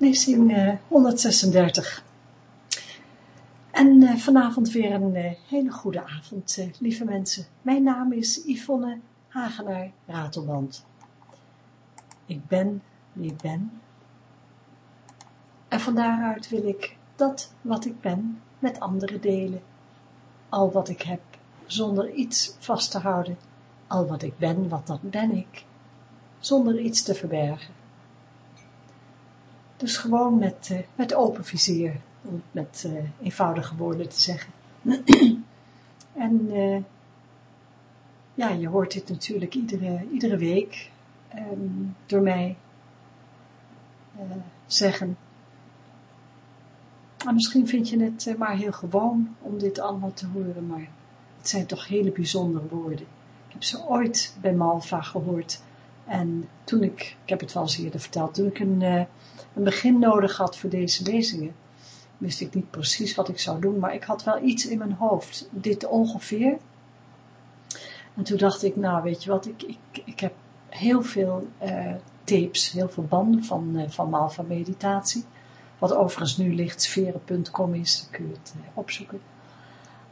lezing uh, 136. En uh, vanavond weer een uh, hele goede avond, uh, lieve mensen. Mijn naam is Yvonne Hagenaar Ratelband. Ik ben wie ik ben. En van daaruit wil ik dat wat ik ben met anderen delen. Al wat ik heb, zonder iets vast te houden. Al wat ik ben, wat dat ben ik. Zonder iets te verbergen. Dus gewoon met, uh, met open vizier, om met uh, eenvoudige woorden te zeggen. en uh, ja, je hoort dit natuurlijk iedere, iedere week um, door mij zeggen. Maar misschien vind je het maar heel gewoon om dit allemaal te horen, maar het zijn toch hele bijzondere woorden. Ik heb ze ooit bij Malva gehoord en toen ik, ik heb het wel eens eerder verteld, toen ik een, uh, een begin nodig had voor deze lezingen, wist ik niet precies wat ik zou doen, maar ik had wel iets in mijn hoofd, dit ongeveer. En toen dacht ik, nou weet je wat, ik, ik, ik heb heel veel uh, tapes, heel veel banden van, uh, van Meditatie, wat overigens nu lichtsferen.com is, kun je het opzoeken.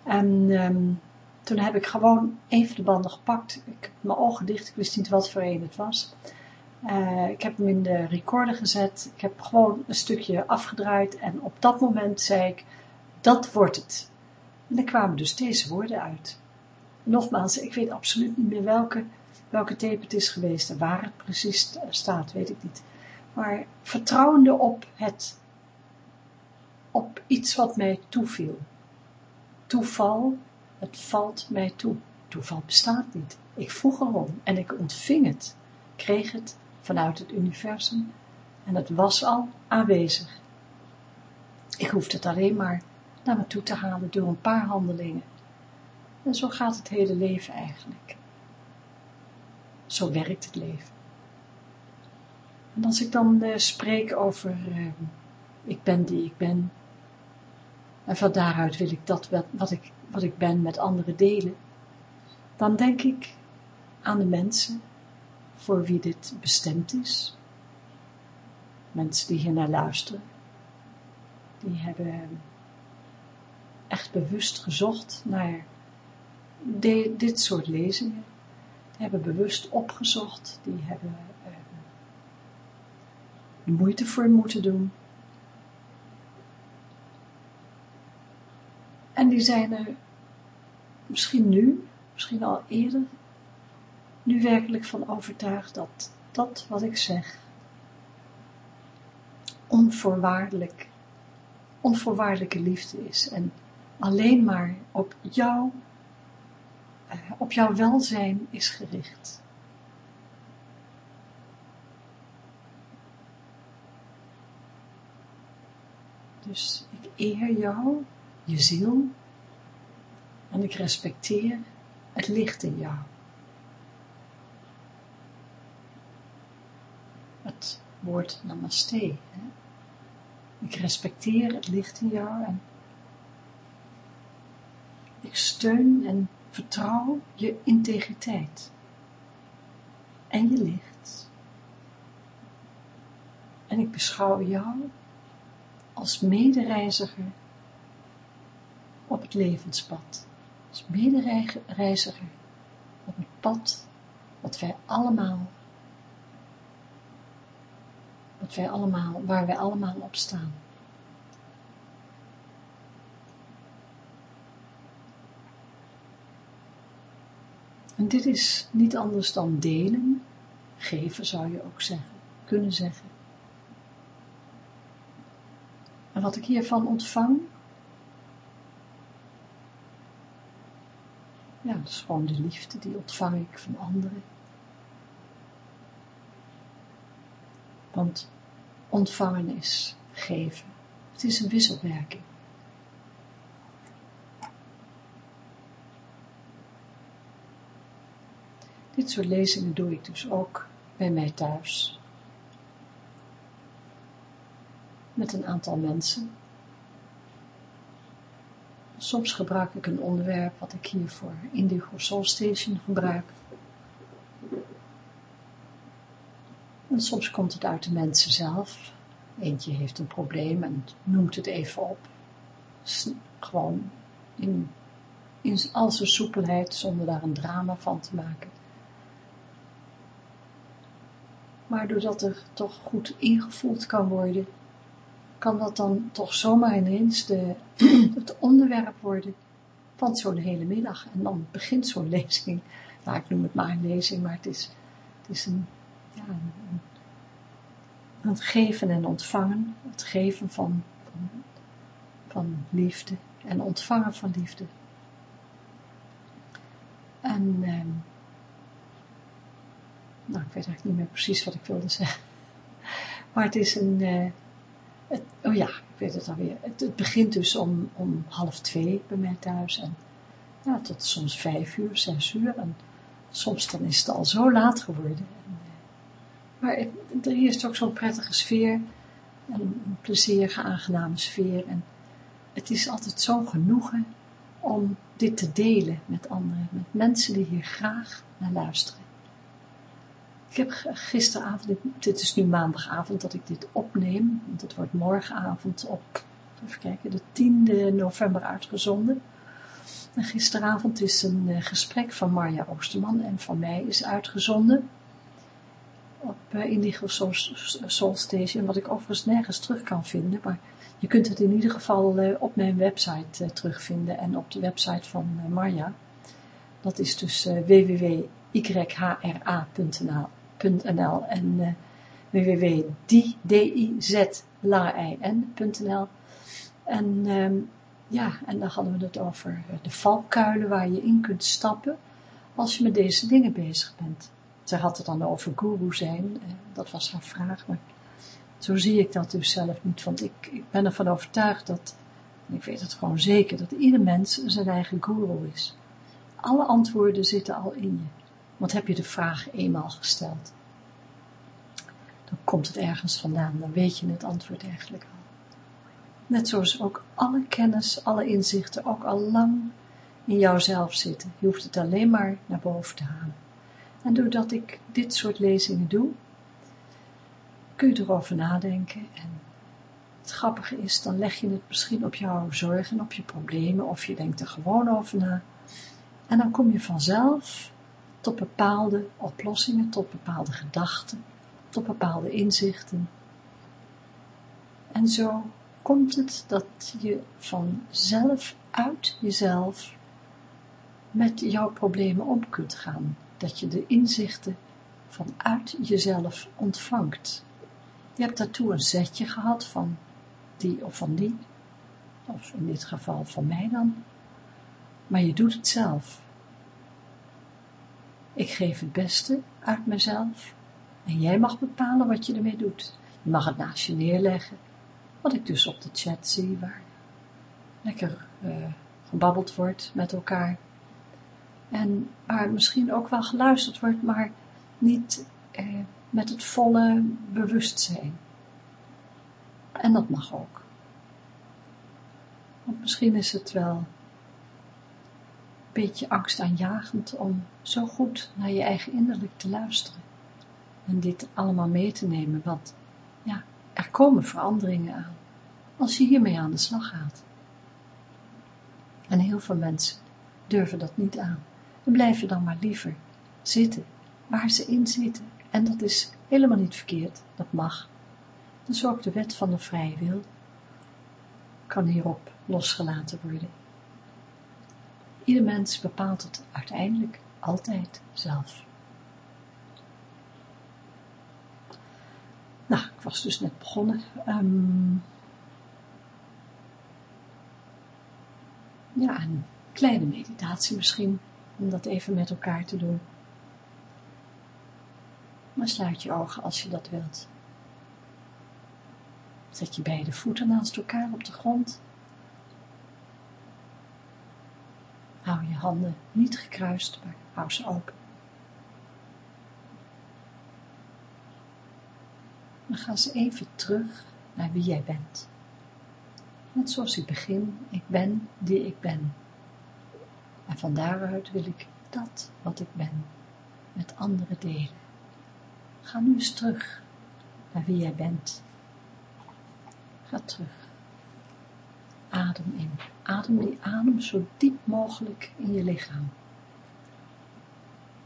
En um, toen heb ik gewoon even de banden gepakt. Ik heb mijn ogen dicht, ik wist niet wat voor een het was. Uh, ik heb hem in de recorder gezet. Ik heb gewoon een stukje afgedraaid. En op dat moment zei ik, dat wordt het. En er kwamen dus deze woorden uit. Nogmaals, ik weet absoluut niet meer welke, welke tape het is geweest. En waar het precies staat, weet ik niet. Maar vertrouwende op het, op iets wat mij toeviel. Toeval, het valt mij toe. Toeval bestaat niet. Ik vroeg erom en ik ontving het, kreeg het vanuit het universum en het was al aanwezig. Ik hoefde het alleen maar naar me toe te halen door een paar handelingen. En zo gaat het hele leven eigenlijk. Zo werkt het leven. En als ik dan uh, spreek over uh, ik ben die ik ben, en van daaruit wil ik dat wat, wat ik wat ik ben met anderen delen, dan denk ik aan de mensen voor wie dit bestemd is. Mensen die hier naar luisteren, die hebben echt bewust gezocht naar dit soort lezingen. Die hebben bewust opgezocht, die hebben de moeite voor moeten doen Die zijn er misschien nu, misschien al eerder, nu werkelijk van overtuigd dat dat wat ik zeg onvoorwaardelijk, onvoorwaardelijke liefde is en alleen maar op jou, eh, op jouw welzijn is gericht. Dus ik eer jou je ziel en ik respecteer het licht in jou. Het woord namaste. Hè? Ik respecteer het licht in jou en ik steun en vertrouw je integriteit en je licht. En ik beschouw jou als medereiziger op het levenspad, als medereiziger op het pad wat wij allemaal, wat wij allemaal, waar wij allemaal op staan. En dit is niet anders dan delen, geven zou je ook zeggen, kunnen zeggen. En wat ik hiervan ontvang, ja, dat is gewoon de liefde, die ontvang ik van anderen. Want ontvangen is geven. Het is een wisselwerking. Dit soort lezingen doe ik dus ook bij mij thuis. Met een aantal mensen Soms gebruik ik een onderwerp wat ik hier voor Indigo Soul Station gebruik. En soms komt het uit de mensen zelf. Eentje heeft een probleem en noemt het even op. Gewoon in, in al zijn soepelheid, zonder daar een drama van te maken. Maar doordat er toch goed ingevoeld kan worden, kan dat dan toch zomaar ineens de, het onderwerp worden van zo'n hele middag. En dan begint zo'n lezing, nou ik noem het maar een lezing, maar het is, het is een, ja, een, een geven en ontvangen, het geven van, van, liefde en ontvangen van liefde. En, eh, nou ik weet eigenlijk niet meer precies wat ik wilde zeggen. Maar het is een, eh, oh ja, ik weet het alweer. Het, het begint dus om, om half twee bij mij thuis. En ja, tot soms vijf uur, zes uur. En soms dan is het al zo laat geworden. En, eh, maar het, hier is ook zo'n prettige sfeer. En een plezierige, aangename sfeer. En het is altijd zo'n genoegen om dit te delen met anderen. Met mensen die hier graag naar luisteren. Ik heb gisteravond, dit is nu maandagavond dat ik dit opneem, want het wordt morgenavond op, even kijken, de 10e november uitgezonden. En gisteravond is een eh, gesprek van Marja Oosterman en van mij is uitgezonden op uh, Indigo Soul, Station, wat ik overigens nergens terug kan vinden, maar je kunt het in ieder geval uh, op mijn website terugvinden en op de website van Marja. Dat is dus www.yhra.nl www.dizlin.nl en www.dizlin.nl en um, ja, en dan hadden we het over de valkuilen waar je in kunt stappen als je met deze dingen bezig bent. Ze had het dan over guru zijn, uh, dat was haar vraag, maar zo zie ik dat dus zelf niet, want ik, ik ben ervan overtuigd dat, en ik weet het gewoon zeker, dat ieder mens zijn eigen guru is. Alle antwoorden zitten al in je. Want heb je de vraag eenmaal gesteld, dan komt het ergens vandaan, dan weet je het antwoord eigenlijk al. Net zoals ook alle kennis, alle inzichten ook al lang in jouzelf zitten. Je hoeft het alleen maar naar boven te halen. En doordat ik dit soort lezingen doe, kun je erover nadenken. En het grappige is, dan leg je het misschien op jouw zorgen, op je problemen, of je denkt er gewoon over na. En dan kom je vanzelf tot bepaalde oplossingen, tot bepaalde gedachten, tot bepaalde inzichten. En zo komt het dat je vanzelf uit jezelf met jouw problemen om kunt gaan. Dat je de inzichten vanuit jezelf ontvangt. Je hebt daartoe een zetje gehad van die of van die, of in dit geval van mij dan, maar je doet het zelf. Ik geef het beste uit mezelf en jij mag bepalen wat je ermee doet. Je mag het naast je neerleggen, wat ik dus op de chat zie, waar lekker uh, gebabbeld wordt met elkaar. En waar misschien ook wel geluisterd wordt, maar niet eh, met het volle bewustzijn. En dat mag ook. Want misschien is het wel beetje angstaanjagend om zo goed naar je eigen innerlijk te luisteren. En dit allemaal mee te nemen, want ja, er komen veranderingen aan. Als je hiermee aan de slag gaat. En heel veel mensen durven dat niet aan. En blijven dan maar liever zitten waar ze in zitten. En dat is helemaal niet verkeerd, dat mag. Is ook de wet van de vrije wil. Kan hierop losgelaten worden. Ieder mens bepaalt het uiteindelijk altijd zelf. Nou, ik was dus net begonnen. Um, ja, een kleine meditatie misschien, om dat even met elkaar te doen. Maar sluit je ogen als je dat wilt. Zet je beide voeten naast elkaar op de grond Hou je handen niet gekruist, maar hou ze open. Dan gaan ze even terug naar wie jij bent. Net zoals ik begin, ik ben die ik ben. En van daaruit wil ik dat wat ik ben met anderen delen. Ga nu eens terug naar wie jij bent. Ga terug. Adem in. Adem die adem zo diep mogelijk in je lichaam.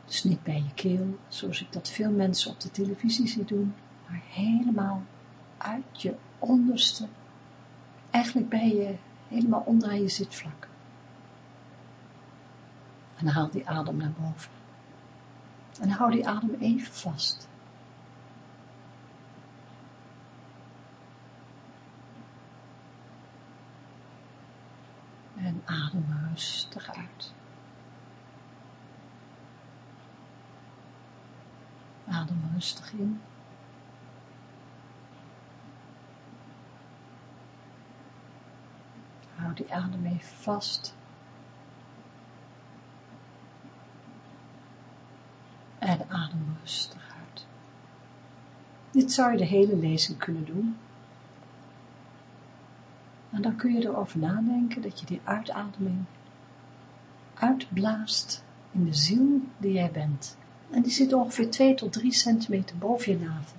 Dus niet bij je keel, zoals ik dat veel mensen op de televisie zie doen, maar helemaal uit je onderste, eigenlijk bij je, helemaal onder je zitvlak. En haal die adem naar boven. En hou die adem even vast. Adem rustig uit. Adem rustig in. Hou die adem even vast. En adem rustig uit. Dit zou je de hele lezing kunnen doen. En dan kun je erover nadenken dat je die uitademing uitblaast in de ziel die jij bent. En die zit ongeveer 2 tot 3 centimeter boven je navel.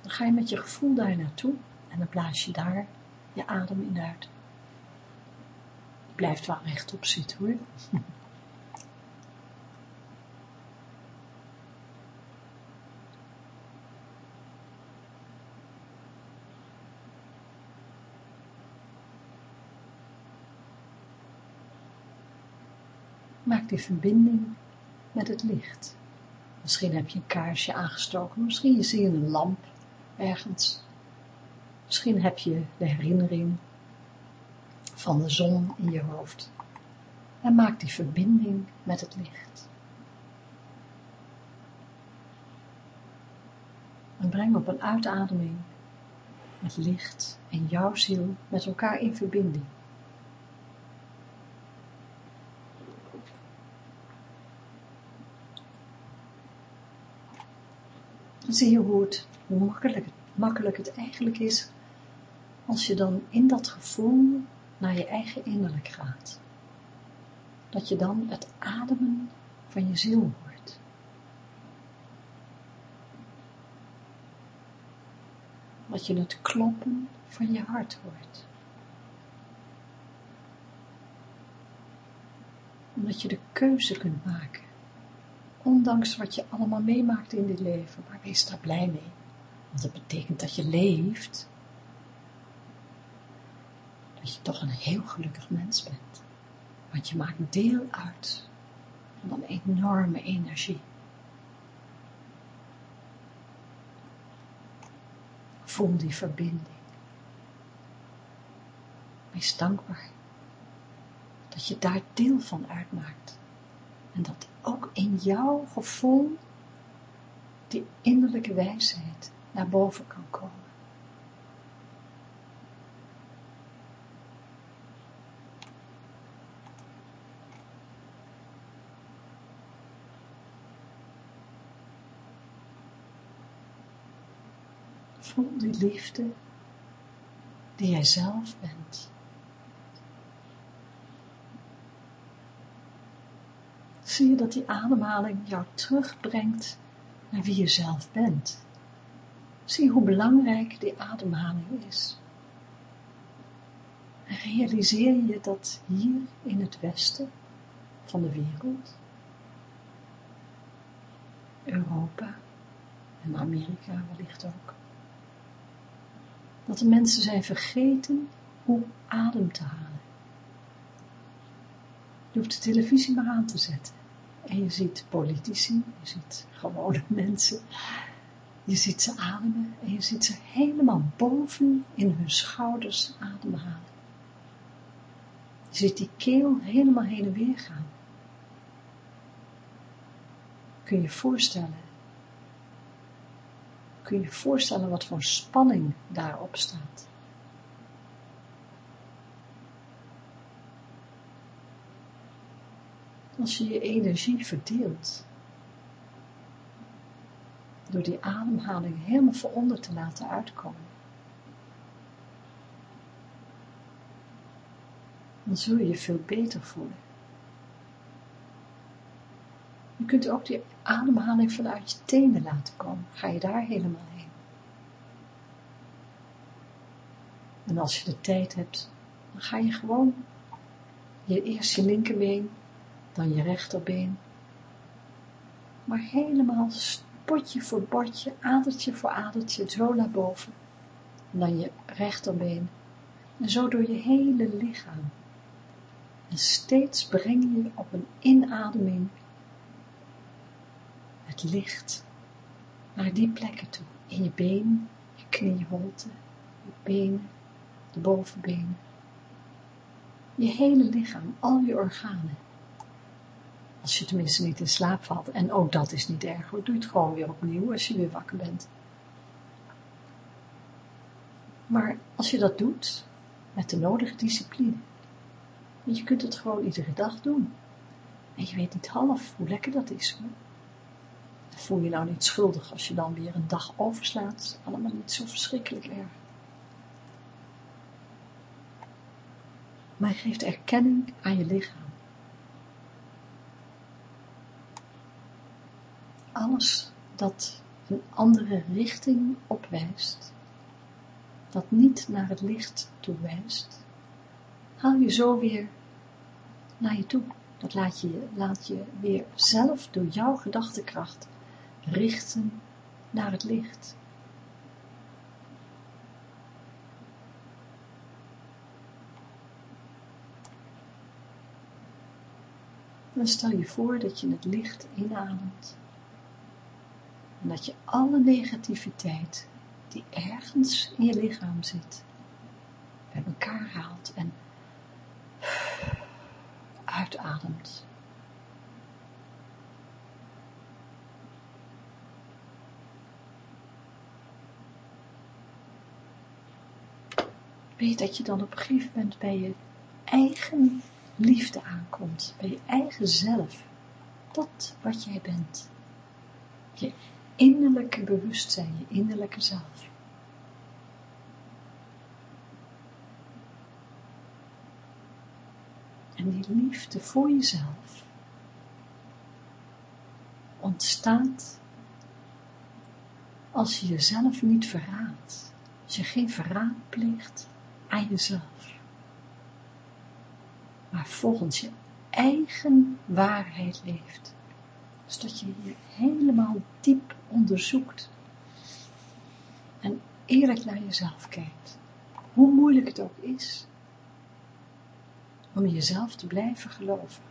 Dan ga je met je gevoel daar naartoe en dan blaas je daar je adem in uit. Je blijft wel rechtop zitten hoor. Maak die verbinding met het licht. Misschien heb je een kaarsje aangestoken, misschien zie je een lamp ergens. Misschien heb je de herinnering van de zon in je hoofd. En maak die verbinding met het licht. En breng op een uitademing het licht en jouw ziel met elkaar in verbinding. Zie je hoe, hoe makkelijk, makkelijk het eigenlijk is als je dan in dat gevoel naar je eigen innerlijk gaat. Dat je dan het ademen van je ziel hoort. Dat je het kloppen van je hart hoort. Omdat je de keuze kunt maken ondanks wat je allemaal meemaakt in dit leven, maar wees daar blij mee. Want dat betekent dat je leeft, dat je toch een heel gelukkig mens bent. Want je maakt deel uit van een enorme energie. Voel die verbinding. Wees dankbaar dat je daar deel van uitmaakt. En dat ook in jouw gevoel die innerlijke wijsheid naar boven kan komen. Voel die liefde die jij zelf bent. Zie je dat die ademhaling jou terugbrengt naar wie je zelf bent. Zie hoe belangrijk die ademhaling is. En realiseer je dat hier in het westen van de wereld, Europa en Amerika wellicht ook, dat de mensen zijn vergeten hoe adem te halen. Je hoeft de televisie maar aan te zetten. En je ziet politici, je ziet gewone mensen, je ziet ze ademen en je ziet ze helemaal boven in hun schouders ademhalen. Je ziet die keel helemaal heen en weer gaan. Kun je voorstellen, kun je voorstellen wat voor spanning daarop staat. Als je je energie verdeelt. Door die ademhaling helemaal vooronder te laten uitkomen. Dan zul je je veel beter voelen. Je kunt ook die ademhaling vanuit je tenen laten komen. Ga je daar helemaal heen. En als je de tijd hebt, dan ga je gewoon je, eerst je linkerbeen, dan je rechterbeen. Maar helemaal potje voor botje, adertje voor adertje, zo naar boven. En dan je rechterbeen. En zo door je hele lichaam. En steeds breng je op een inademing het licht naar die plekken toe. In je been, je knieholte, je benen, de bovenbenen. Je hele lichaam, al je organen. Als je tenminste niet in slaap valt. En ook dat is niet erg hoor. Doe het gewoon weer opnieuw als je weer wakker bent. Maar als je dat doet, met de nodige discipline. Want je kunt het gewoon iedere dag doen. En je weet niet half hoe lekker dat is hoor. voel je nou niet schuldig als je dan weer een dag overslaat. Allemaal niet zo verschrikkelijk erg. Maar geeft erkenning aan je lichaam. Alles dat een andere richting opwijst, dat niet naar het licht toe wijst, haal je zo weer naar je toe. Dat laat je, laat je weer zelf door jouw gedachtekracht richten naar het licht. Dan stel je voor dat je het licht inademt dat je alle negativiteit die ergens in je lichaam zit, bij elkaar haalt en uitademt. Weet dat je dan op een gegeven moment bij je eigen liefde aankomt, bij je eigen zelf, dat wat jij bent. Je innerlijke bewustzijn, je innerlijke zelf. En die liefde voor jezelf ontstaat als je jezelf niet verraadt, als je geen verraad pleegt aan jezelf, maar volgens je eigen waarheid leeft. Dus dat je je helemaal diep onderzoekt en eerlijk naar jezelf kijkt. Hoe moeilijk het ook is om jezelf te blijven geloven.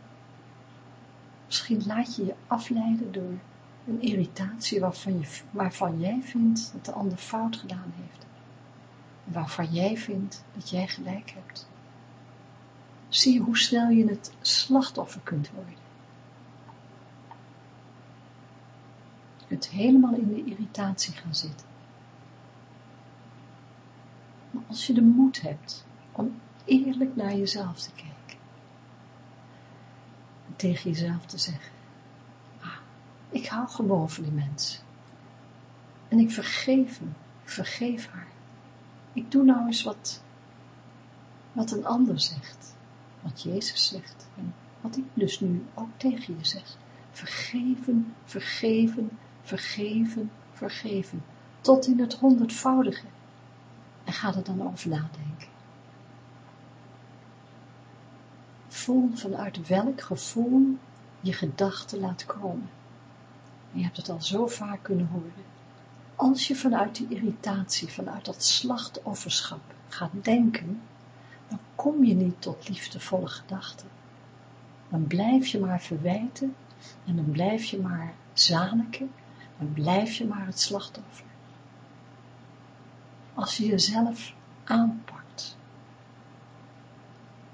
Misschien laat je je afleiden door een irritatie waarvan, je, jij vindt dat de ander fout gedaan heeft. Waarvan jij vindt dat jij gelijk hebt. Zie hoe snel je het slachtoffer kunt worden. Kunt helemaal in de irritatie gaan zitten. Maar als je de moed hebt om eerlijk naar jezelf te kijken. En tegen jezelf te zeggen, ah, ik hou gewoon van die mens. En ik vergeef hem, ik vergeef haar. Ik doe nou eens wat, wat een ander zegt, wat Jezus zegt en wat ik dus nu ook tegen je zeg. Vergeven, vergeven, vergeven, vergeven, tot in het honderdvoudige. En ga er dan over nadenken. Voel vanuit welk gevoel je gedachten laat komen. En je hebt het al zo vaak kunnen horen. Als je vanuit die irritatie, vanuit dat slachtofferschap gaat denken, dan kom je niet tot liefdevolle gedachten. Dan blijf je maar verwijten en dan blijf je maar zaniken dan blijf je maar het slachtoffer. Als je jezelf aanpakt,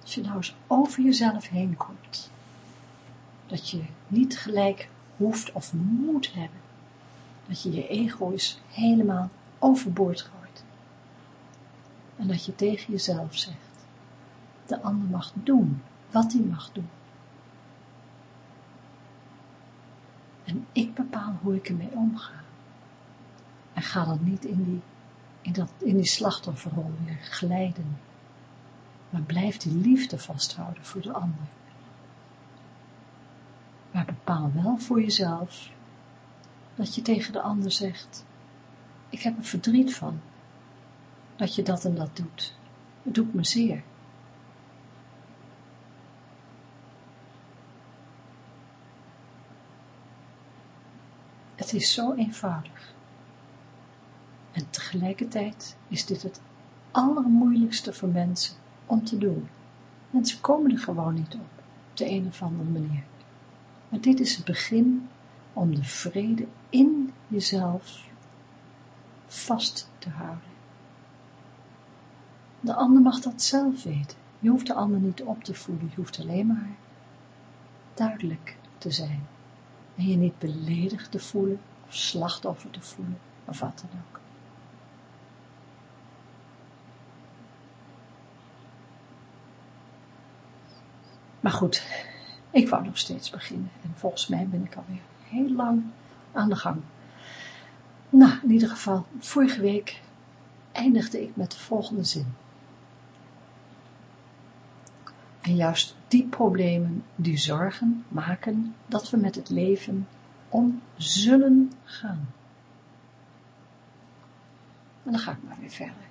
als je nou eens over jezelf heen komt, dat je niet gelijk hoeft of moet hebben, dat je je ego is helemaal overboord gooit. En dat je tegen jezelf zegt, de ander mag doen wat hij mag doen. En ik bepaal hoe ik ermee omga. En ga dan niet in die, in dat, in die slachtofferrol weer glijden. Maar blijf die liefde vasthouden voor de ander. Maar bepaal wel voor jezelf dat je tegen de ander zegt, ik heb er verdriet van dat je dat en dat doet. Het doet me zeer. Het is zo eenvoudig. En tegelijkertijd is dit het allermoeilijkste voor mensen om te doen. Mensen komen er gewoon niet op, op de een of andere manier. Maar dit is het begin om de vrede in jezelf vast te houden. De ander mag dat zelf weten. Je hoeft de ander niet op te voeden, je hoeft alleen maar duidelijk te zijn. En je niet beledigd te voelen, of slachtoffer te voelen, of wat dan ook. Maar goed, ik wou nog steeds beginnen. En volgens mij ben ik alweer heel lang aan de gang. Nou, in ieder geval, vorige week eindigde ik met de volgende zin. En juist die problemen, die zorgen, maken dat we met het leven om zullen gaan. En dan ga ik maar weer verder.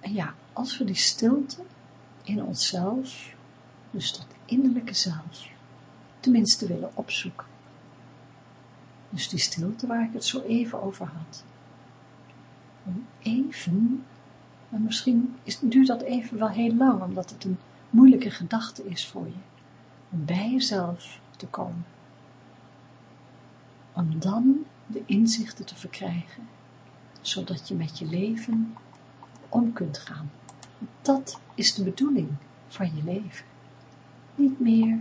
En ja, als we die stilte in onszelf, dus dat innerlijke zelf, tenminste willen opzoeken. Dus die stilte waar ik het zo even over had. Om even, en misschien is, duurt dat even wel heel lang, omdat het een moeilijke gedachte is voor je, om bij jezelf te komen. Om dan de inzichten te verkrijgen, zodat je met je leven om kunt gaan. Dat is de bedoeling van je leven. Niet meer.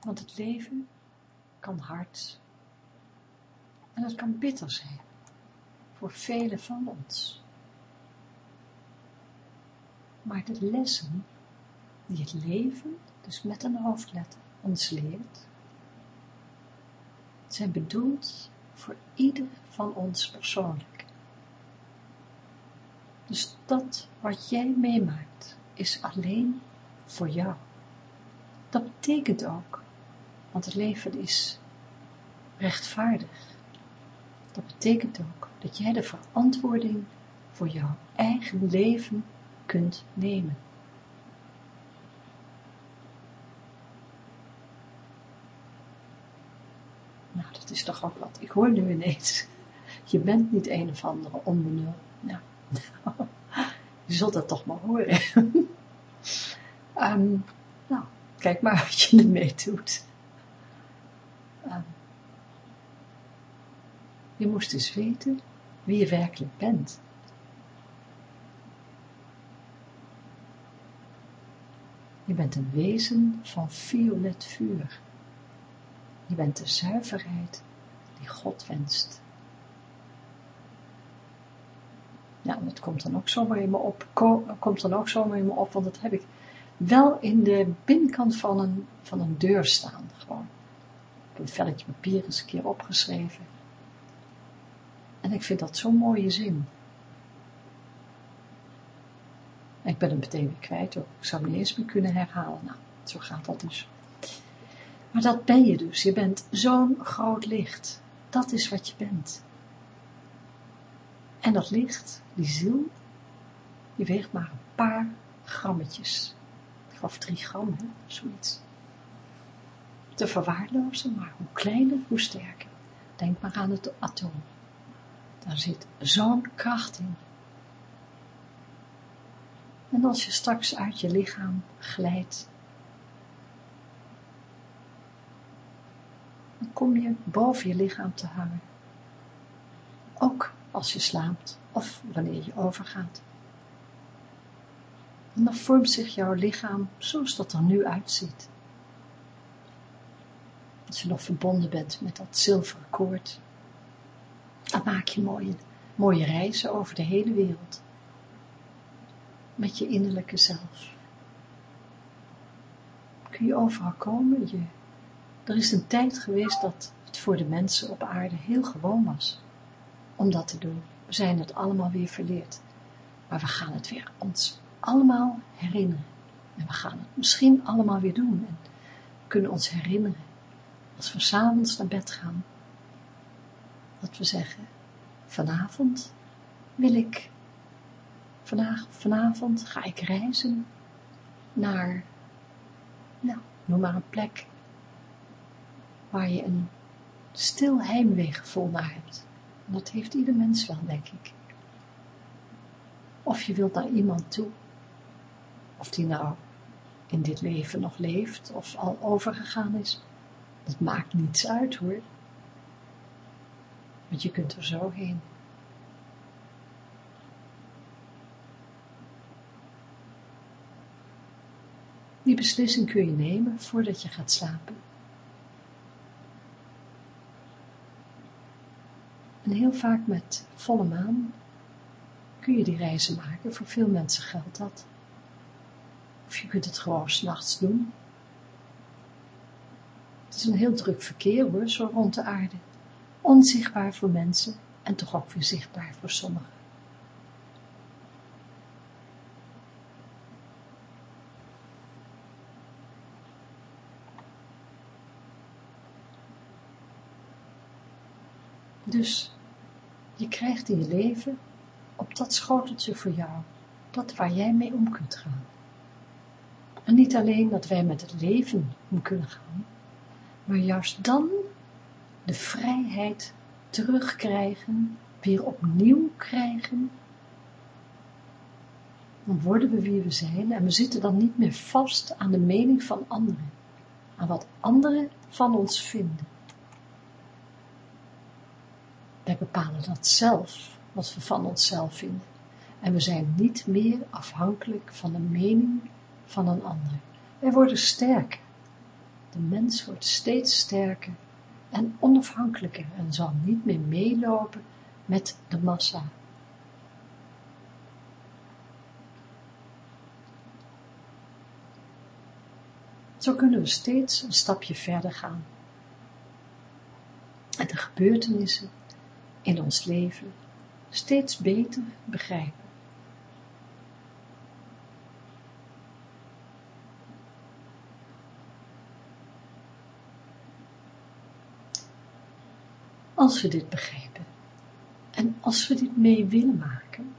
Want het leven kan hard en het kan bitter zijn voor velen van ons. Maar de lessen die het leven, dus met een hoofdletter, ons leert, zijn bedoeld voor ieder van ons persoonlijk. Dus dat wat jij meemaakt, is alleen voor jou. Dat betekent ook, want het leven is rechtvaardig. Dat betekent ook dat jij de verantwoording voor jouw eigen leven kunt nemen. is toch ook wat. Ik hoor nu ineens, je bent niet een of andere onbenul. Ja. je zult dat toch maar horen. um, nou, kijk maar wat je ermee doet. Je moest dus weten wie je werkelijk bent. Je bent een wezen van violet vuur. Je bent de zuiverheid die God wenst. Ja, dat komt dan ook zomaar in me op, komt dan ook zomaar in me op, want dat heb ik wel in de binnenkant van een, van een deur staan, gewoon. Heb een velletje papier eens een keer opgeschreven. En ik vind dat zo'n mooie zin. ik ben hem meteen weer kwijt, ook. ik zou hem niet eens meer kunnen herhalen. Nou, zo gaat dat dus. Maar dat ben je dus. Je bent zo'n groot licht. Dat is wat je bent. En dat licht, die ziel, die weegt maar een paar grammetjes. Geloof drie gram, zoiets. Te verwaarlozen, maar hoe kleiner, hoe sterker. Denk maar aan het atoom. Daar zit zo'n kracht in. En als je straks uit je lichaam glijdt, kom je boven je lichaam te hangen. Ook als je slaapt of wanneer je overgaat. En dan vormt zich jouw lichaam zoals dat er nu uitziet. Als je nog verbonden bent met dat zilveren koord, dan maak je mooie, mooie reizen over de hele wereld. Met je innerlijke zelf. Kun je overal komen, je er is een tijd geweest dat het voor de mensen op aarde heel gewoon was om dat te doen. We zijn het allemaal weer verleerd. Maar we gaan het weer ons allemaal herinneren. En we gaan het misschien allemaal weer doen en kunnen ons herinneren als we s'avonds naar bed gaan, dat we zeggen, vanavond wil ik, vanavond ga ik reizen naar, nou, noem maar een plek, waar je een stil heimweegevoel naar hebt. Dat heeft ieder mens wel, denk ik. Of je wilt naar iemand toe, of die nou in dit leven nog leeft, of al overgegaan is, dat maakt niets uit hoor. Want je kunt er zo heen. Die beslissing kun je nemen voordat je gaat slapen. En heel vaak met volle maan kun je die reizen maken. Voor veel mensen geldt dat. Of je kunt het gewoon s'nachts doen. Het is een heel druk verkeer hoor, zo rond de aarde. Onzichtbaar voor mensen en toch ook weer zichtbaar voor sommigen. Dus je krijgt in je leven op dat schoteltje voor jou, dat waar jij mee om kunt gaan. En niet alleen dat wij met het leven om kunnen gaan, maar juist dan de vrijheid terugkrijgen, weer opnieuw krijgen, dan worden we wie we zijn en we zitten dan niet meer vast aan de mening van anderen, aan wat anderen van ons vinden. Wij bepalen dat zelf, wat we van onszelf vinden. En we zijn niet meer afhankelijk van de mening van een ander. Wij worden sterker. De mens wordt steeds sterker en onafhankelijker en zal niet meer meelopen met de massa. Zo kunnen we steeds een stapje verder gaan. En de gebeurtenissen in ons leven steeds beter begrijpen. Als we dit begrijpen en als we dit mee willen maken,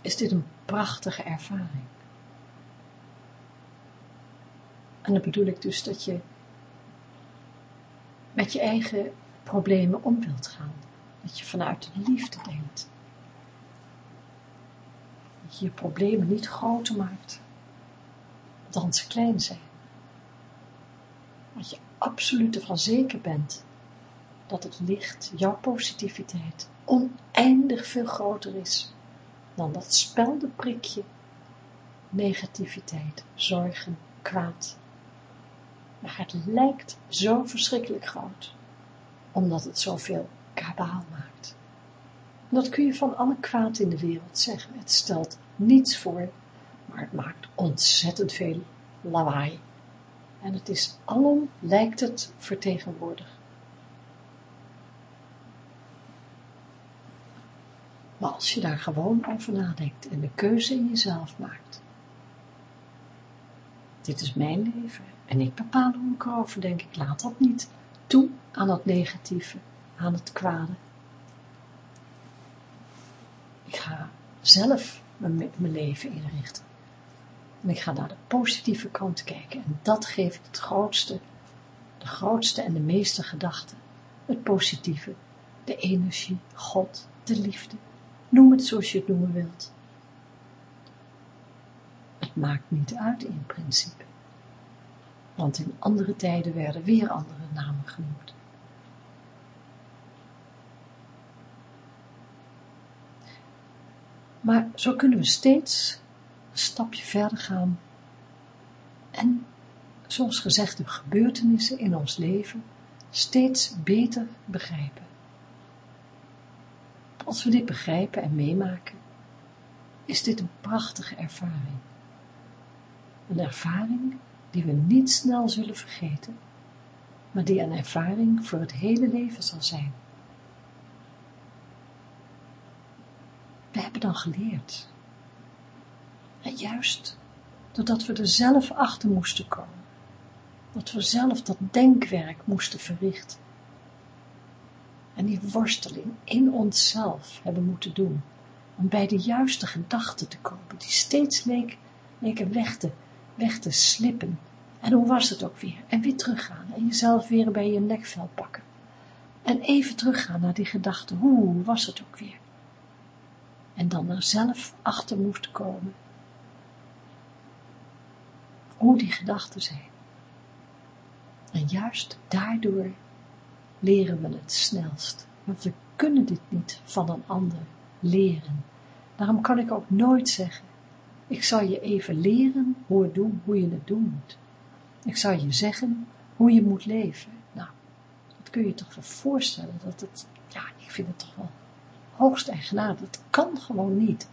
is dit een prachtige ervaring. En dan bedoel ik dus dat je met je eigen problemen om wilt gaan. Dat je vanuit de liefde denkt. Dat je je problemen niet groter maakt dan ze klein zijn. Dat je absoluut ervan zeker bent dat het licht, jouw positiviteit, oneindig veel groter is dan dat speldenprikje negativiteit, zorgen, kwaad. Maar het lijkt zo verschrikkelijk groot omdat het zoveel kabaal maakt. dat kun je van alle kwaad in de wereld zeggen. Het stelt niets voor, maar het maakt ontzettend veel lawaai. En het is alom, lijkt het, vertegenwoordigd. Als je daar gewoon over nadenkt en de keuze in jezelf maakt. Dit is mijn leven en ik bepaal hoe ik erover denk. Ik laat dat niet toe aan het negatieve, aan het kwade. Ik ga zelf mijn, leven inrichten. En ik ga naar de positieve kant kijken. En dat geeft het grootste, de grootste en de meeste gedachten. Het positieve, de energie, God, de liefde. Noem het zoals je het noemen wilt. Het maakt niet uit in principe want in andere tijden werden weer andere namen genoemd. Maar zo kunnen we steeds een stapje verder gaan en, zoals gezegd, de gebeurtenissen in ons leven steeds beter begrijpen. Als we dit begrijpen en meemaken, is dit een prachtige ervaring. Een ervaring die we niet snel zullen vergeten, maar die een ervaring voor het hele leven zal zijn. We hebben dan geleerd. En juist doordat we er zelf achter moesten komen. Dat we zelf dat denkwerk moesten verrichten. En die worsteling in onszelf hebben moeten doen. Om bij de juiste gedachten te komen, die steeds leek, leken weg te, weg te slippen. En hoe was het ook weer? En weer teruggaan en jezelf weer bij je nekvel pakken. En even teruggaan naar die gedachte, hoe was het ook weer? En dan er zelf achter moest komen hoe die gedachten zijn. En juist daardoor leren we het snelst. Want we kunnen dit niet van een ander leren. Daarom kan ik ook nooit zeggen, ik zal je even leren hoe, doen, hoe je het doen moet. Ik zal je zeggen hoe je moet leven. Nou, dat kun je toch wel voorstellen, dat het, ja, ik vind het toch wel hoogst eigenaardig. Dat kan gewoon niet.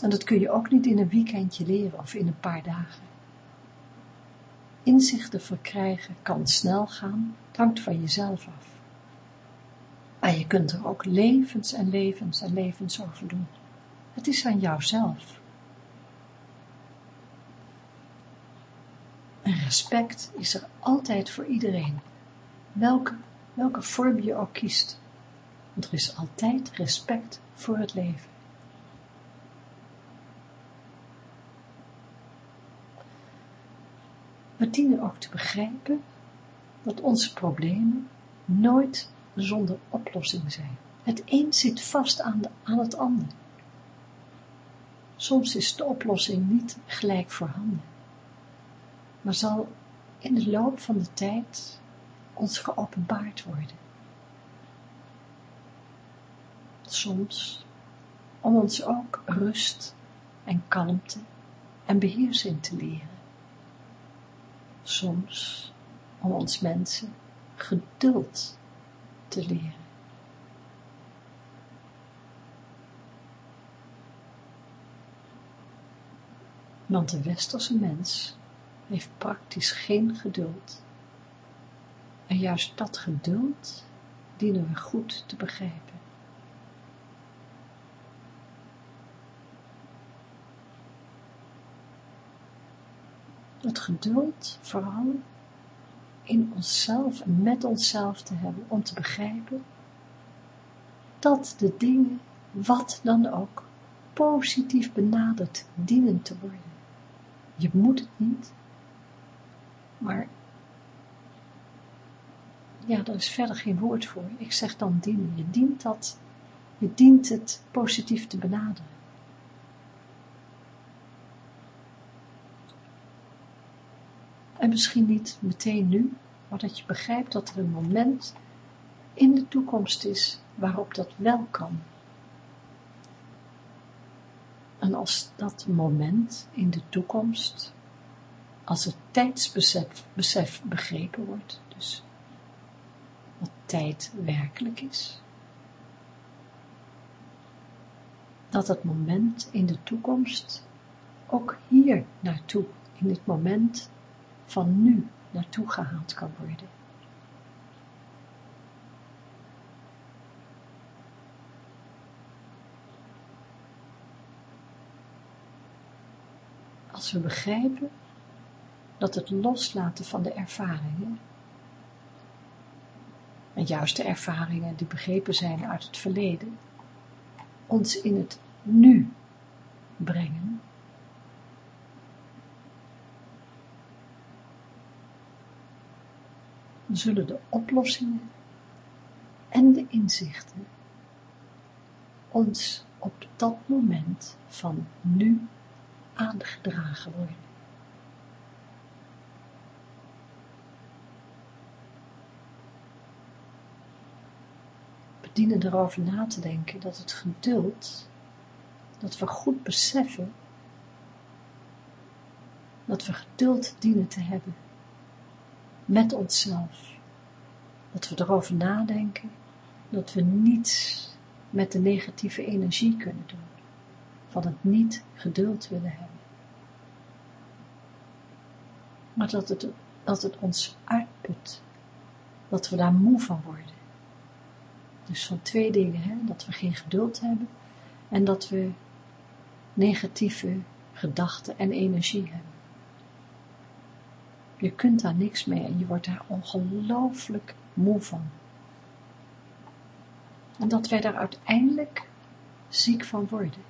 En dat kun je ook niet in een weekendje leren of in een paar dagen. Inzichten verkrijgen kan snel gaan, het hangt van jezelf af. Maar je kunt er ook levens en levens en levens over doen. Het is aan jouzelf. En respect is er altijd voor iedereen, welke, welke vorm je ook kiest. Want er is altijd respect voor het leven. We dienen ook te begrijpen dat onze problemen nooit zonder oplossing zijn. Het een zit vast aan, de, aan het ander. Soms is de oplossing niet gelijk voorhanden, maar zal in de loop van de tijd ons geopenbaard worden. Soms om ons ook rust en kalmte en beheersing te leren soms om ons mensen geduld te leren. Want de westerse mens heeft praktisch geen geduld. En juist dat geduld dienen we goed te begrijpen. het geduld vooral in onszelf en met onszelf te hebben, om te begrijpen dat de dingen, wat dan ook, positief benaderd dienen te worden. Je moet het niet, maar ja, daar is verder geen woord voor. Ik zeg dan dienen. Je dient dat, je dient het positief te benaderen. En misschien niet meteen nu, maar dat je begrijpt dat er een moment in de toekomst is waarop dat wel kan. En als dat moment in de toekomst, als het tijdsbesef besef begrepen wordt, dus wat tijd werkelijk is, dat het moment in de toekomst ook hier naartoe, in dit moment van nu naartoe gehaald kan worden. Als we begrijpen dat het loslaten van de ervaringen, en juist de ervaringen die begrepen zijn uit het verleden, ons in het nu brengen, zullen de oplossingen en de inzichten ons op dat moment van nu aangedragen worden. Dienen erover na te denken dat het geduld, dat we goed beseffen dat we geduld dienen te hebben met onszelf. Dat we erover nadenken, dat we niets met de negatieve energie kunnen doen, van het niet geduld willen hebben. Maar dat het, dat het ons uitput, dat we daar moe van worden. Dus van twee dingen, hè? dat we geen geduld hebben en dat we negatieve gedachten en energie hebben. Je kunt daar niks mee en je wordt daar ongelooflijk moe van. En dat wij daar uiteindelijk ziek van worden.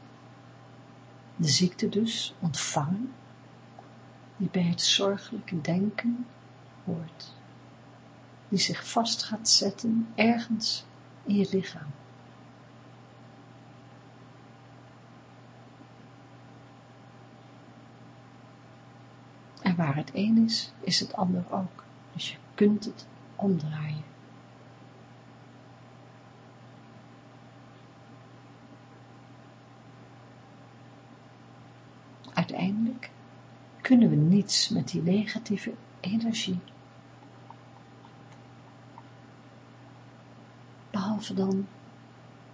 De ziekte dus ontvangen, die bij het zorgelijke denken hoort, die zich vast gaat zetten ergens in je lichaam. En waar het een is, is het ander ook. Dus je kunt het omdraaien. Uiteindelijk kunnen we niets met die negatieve energie. Behalve dan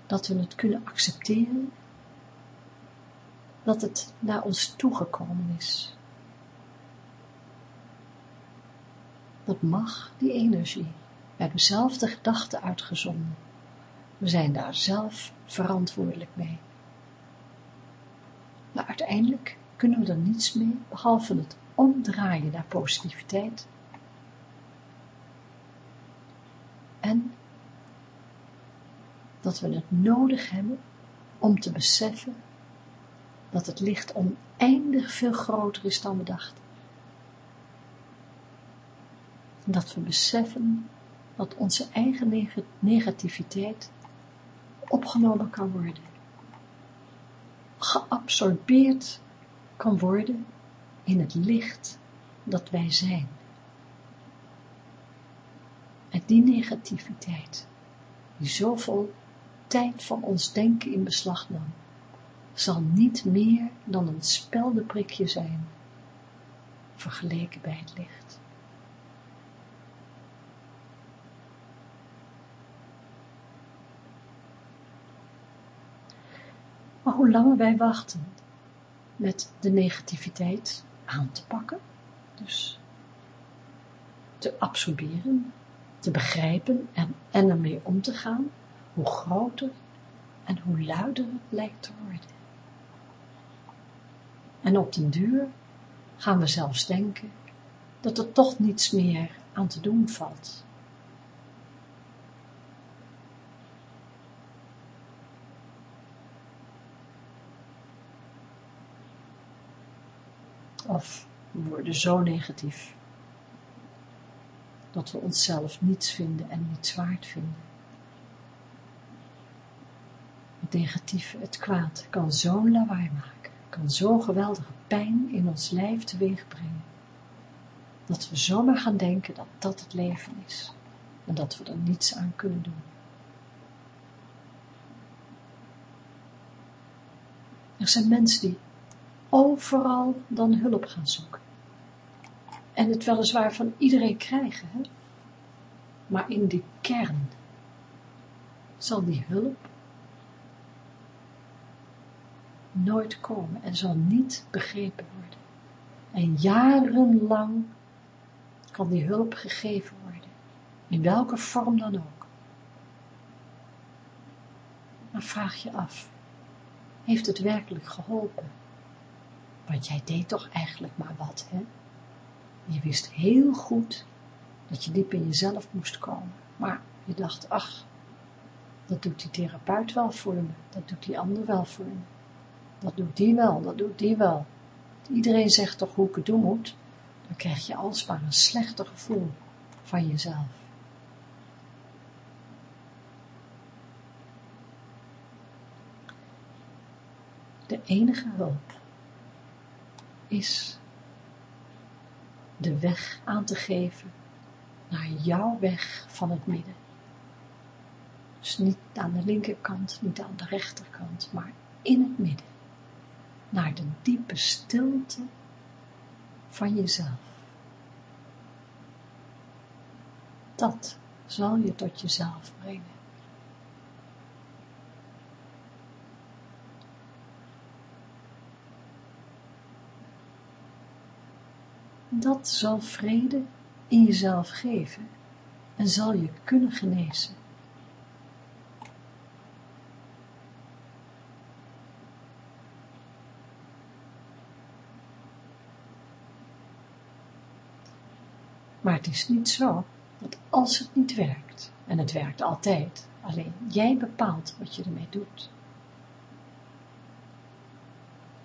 dat we het kunnen accepteren dat het naar ons toegekomen is. Dat mag, die energie. We hebben zelf de gedachten uitgezonden. We zijn daar zelf verantwoordelijk mee. Maar uiteindelijk kunnen we er niets mee, behalve het omdraaien naar positiviteit. En dat we het nodig hebben om te beseffen dat het licht oneindig veel groter is dan we dachten. Dat we beseffen dat onze eigen negativiteit opgenomen kan worden, geabsorbeerd kan worden in het licht dat wij zijn. En die negativiteit, die zoveel tijd van ons denken in beslag nam, zal niet meer dan een speldenprikje zijn, vergeleken bij het licht. Maar hoe langer wij wachten met de negativiteit aan te pakken, dus te absorberen, te begrijpen en, en ermee om te gaan, hoe groter en hoe luider het lijkt te worden. En op den duur gaan we zelfs denken dat er toch niets meer aan te doen valt. Of we worden. Zo negatief. Dat we onszelf niets vinden en niets waard vinden. Het negatieve, het kwaad, kan zo'n lawaai maken, kan zo'n geweldige pijn in ons lijf teweeg brengen, dat we zomaar gaan denken dat dat het leven is. En dat we er niets aan kunnen doen. Er zijn mensen die overal dan hulp gaan zoeken. En het weliswaar van iedereen krijgen, hè? maar in de kern zal die hulp nooit komen en zal niet begrepen worden. En jarenlang kan die hulp gegeven worden, in welke vorm dan ook. Maar vraag je af, heeft het werkelijk geholpen? Want jij deed toch eigenlijk maar wat, hè? Je wist heel goed dat je diep in jezelf moest komen. Maar je dacht, ach, dat doet die therapeut wel voor me. Dat doet die ander wel voor me. Dat doet die wel, dat doet die wel. Iedereen zegt toch hoe ik het doen moet. Dan krijg je alsmaar een slechter gevoel van jezelf. De enige hulp is de weg aan te geven naar jouw weg van het midden. Dus niet aan de linkerkant, niet aan de rechterkant, maar in het midden. Naar de diepe stilte van jezelf. Dat zal je tot jezelf brengen. Dat zal vrede in jezelf geven en zal je kunnen genezen. Maar het is niet zo dat als het niet werkt, en het werkt altijd, alleen jij bepaalt wat je ermee doet.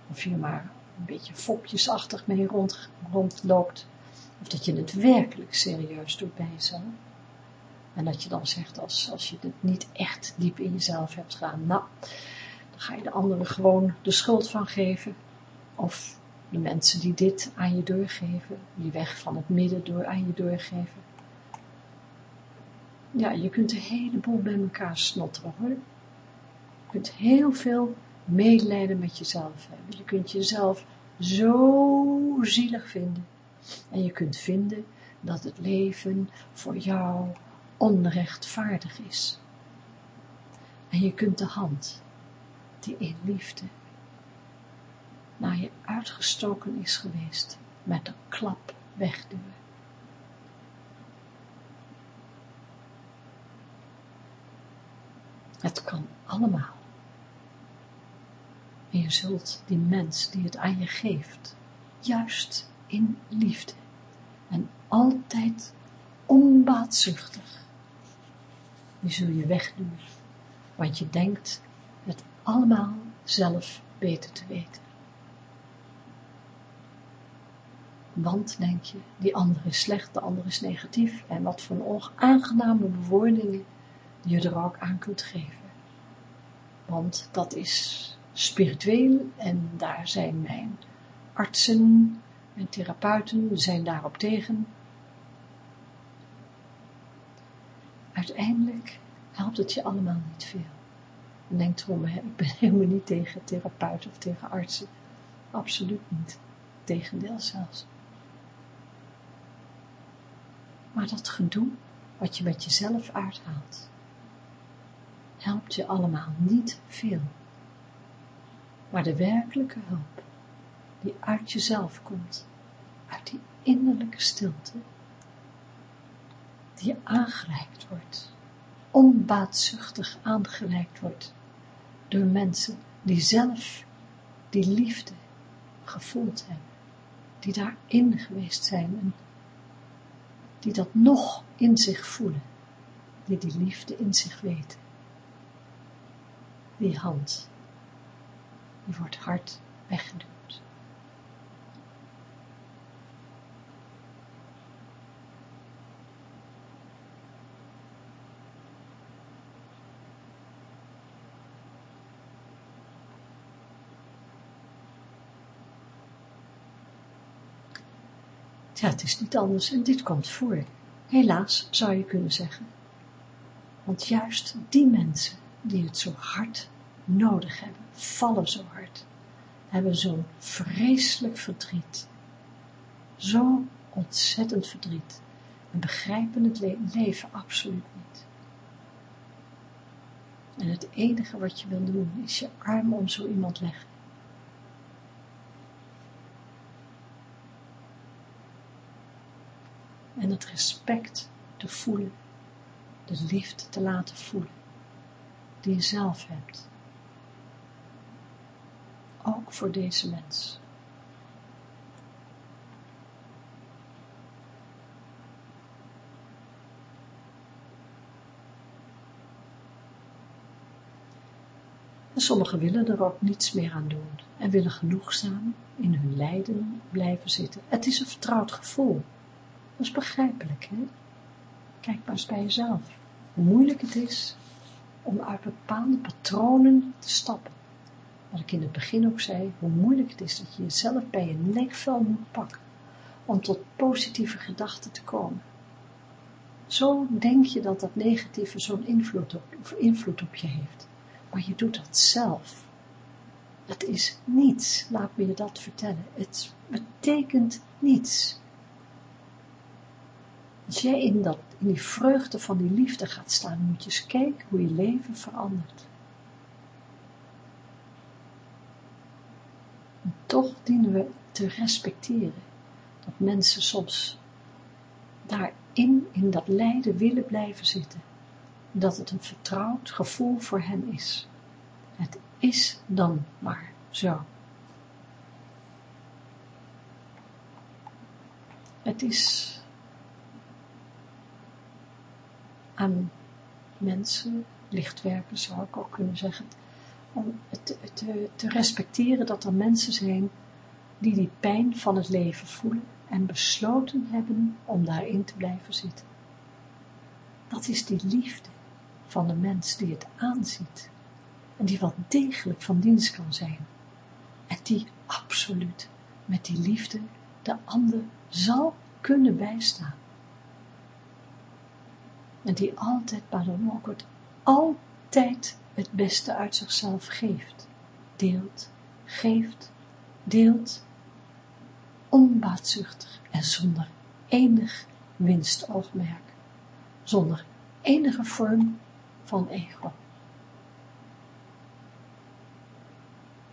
Of je maar een beetje fopjesachtig mee rond, rondloopt, of dat je het werkelijk serieus doet bij jezelf. En dat je dan zegt, als, als je het niet echt diep in jezelf hebt gedaan, nou, dan ga je de anderen gewoon de schuld van geven. Of de mensen die dit aan je doorgeven, die weg van het midden door aan je doorgeven. Ja, je kunt een heleboel bij elkaar snotteren hoor. Je kunt heel veel medelijden met jezelf hebben. Je kunt jezelf zo zielig vinden. En je kunt vinden dat het leven voor jou onrechtvaardig is. En je kunt de hand, die in liefde naar je uitgestoken is geweest, met een klap wegduwen. Het kan allemaal. En je zult die mens die het aan je geeft, juist in liefde en altijd onbaatzuchtig, die zul je wegduwen, want je denkt het allemaal zelf beter te weten. Want, denk je, die andere is slecht, de andere is negatief, en wat voor onaangename bewoordingen je er ook aan kunt geven. Want dat is spiritueel en daar zijn mijn artsen en therapeuten zijn daarop tegen. Uiteindelijk helpt het je allemaal niet veel. En denk erom, ik ben helemaal niet tegen therapeuten of tegen artsen. Absoluut niet. Tegendeel zelfs. Maar dat gedoe, wat je met jezelf uithaalt, helpt je allemaal niet veel. Maar de werkelijke hulp, die uit jezelf komt, uit die innerlijke stilte, die aangereikt wordt, onbaatzuchtig aangereikt wordt, door mensen die zelf die liefde gevoeld hebben, die daarin geweest zijn en die dat nog in zich voelen, die die liefde in zich weten. Die hand, die wordt hard weggeduwd. Ja, het is niet anders en dit komt voor. Helaas, zou je kunnen zeggen. Want juist die mensen die het zo hard nodig hebben, vallen zo hard, hebben zo'n vreselijk verdriet. Zo ontzettend verdriet en begrijpen het leven absoluut niet. En het enige wat je wil doen, is je arm om zo iemand leggen en het respect te voelen, de liefde te laten voelen, die je zelf hebt. Ook voor deze mens. En sommigen willen er ook niets meer aan doen en willen genoegzaam in hun lijden blijven zitten. Het is een vertrouwd gevoel. Dat is begrijpelijk, hè? Kijk maar eens bij jezelf. Hoe moeilijk het is om uit bepaalde patronen te stappen. Wat ik in het begin ook zei, hoe moeilijk het is dat je jezelf bij een nekvel moet pakken, om tot positieve gedachten te komen. Zo denk je dat dat negatieve zo'n invloed op, invloed op je heeft. Maar je doet dat zelf. Het is niets, laat me je dat vertellen. Het betekent niets. Als jij in, dat, in die vreugde van die liefde gaat staan, moet je eens kijken hoe je leven verandert. Toch dienen we te respecteren dat mensen soms daarin, in dat lijden willen blijven zitten. Dat het een vertrouwd gevoel voor hen is. Het is dan maar zo. Het is aan mensen, lichtwerkers zou ik ook kunnen zeggen, om te, te, te respecteren dat er mensen zijn die die pijn van het leven voelen en besloten hebben om daarin te blijven zitten. Dat is die liefde van de mens die het aanziet en die wel degelijk van dienst kan zijn en die absoluut met die liefde de ander zal kunnen bijstaan. En die altijd, maar dan ook altijd het beste uit zichzelf geeft, deelt, geeft, deelt, onbaatzuchtig en zonder enig winstoogmerk, zonder enige vorm van ego.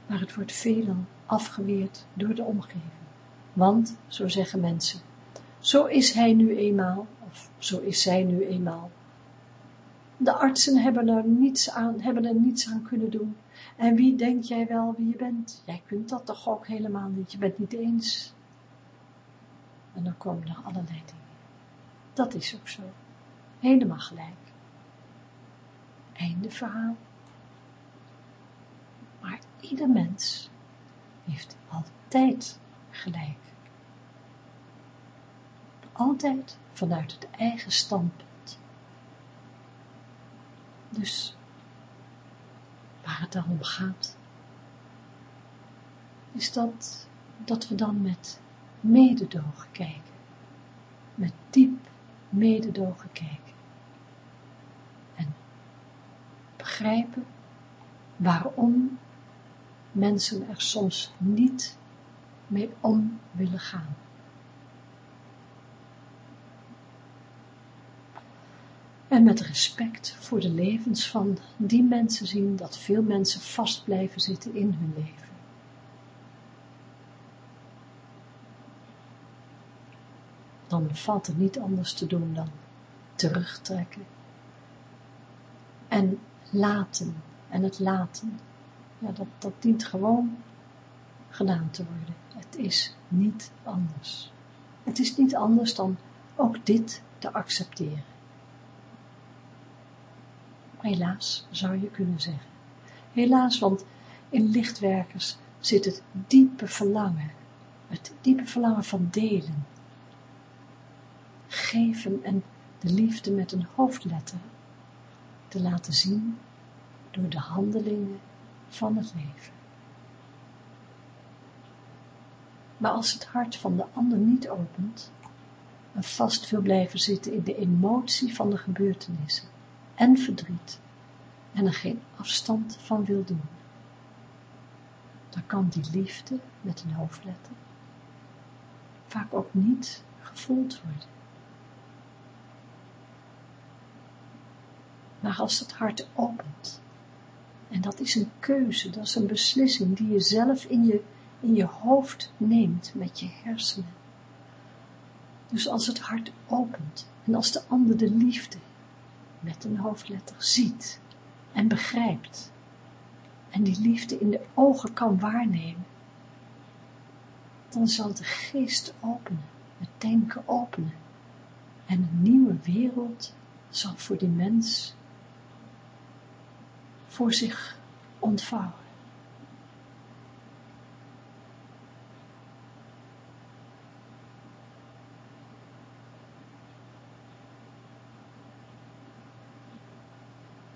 Maar het wordt veelal afgeweerd door de omgeving. Want, zo zeggen mensen, zo is hij nu eenmaal, of zo is zij nu eenmaal. De artsen hebben er niets aan, hebben er niets aan kunnen doen. En wie denk jij wel wie je bent? Jij kunt dat toch ook helemaal niet, je bent niet eens. En dan komen er allerlei dingen. Dat is ook zo. Helemaal gelijk. Einde verhaal. Maar ieder mens heeft altijd gelijk. Altijd vanuit het eigen standpunt. Dus waar het daarom gaat, is dat, dat we dan met mededogen kijken. Met diep mededogen kijken. En begrijpen waarom mensen er soms niet mee om willen gaan. En met respect voor de levens van die mensen zien dat veel mensen vast blijven zitten in hun leven. Dan valt er niet anders te doen dan terugtrekken en laten en het laten. Ja, dat, dat dient gewoon gedaan te worden. Het is niet anders. Het is niet anders dan ook dit te accepteren. Helaas, zou je kunnen zeggen. Helaas, want in lichtwerkers zit het diepe verlangen, het diepe verlangen van delen, geven en de liefde met een hoofdletter te laten zien door de handelingen van het leven. Maar als het hart van de ander niet opent en vast wil blijven zitten in de emotie van de gebeurtenissen en verdriet en er geen afstand van wil doen, dan kan die liefde met een hoofdletter vaak ook niet gevoeld worden. Maar als het hart opent, en dat is een keuze, dat is een beslissing die je zelf in je, in je hoofd neemt met je hersenen. Dus als het hart opent en als de ander de liefde met een hoofdletter ziet en begrijpt en die liefde in de ogen kan waarnemen, dan zal de geest openen, het denken openen en een nieuwe wereld zal voor die mens voor zich ontvouwen.